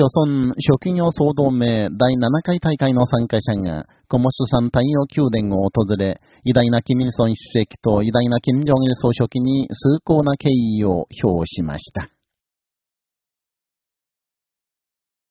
朝鮮職業総同盟第7回大会の参加者が、コモス山太陽宮殿を訪れ、偉大なキム・イルソン主席と偉大なキム・ジョンイル総書記に崇高な敬意を表しました。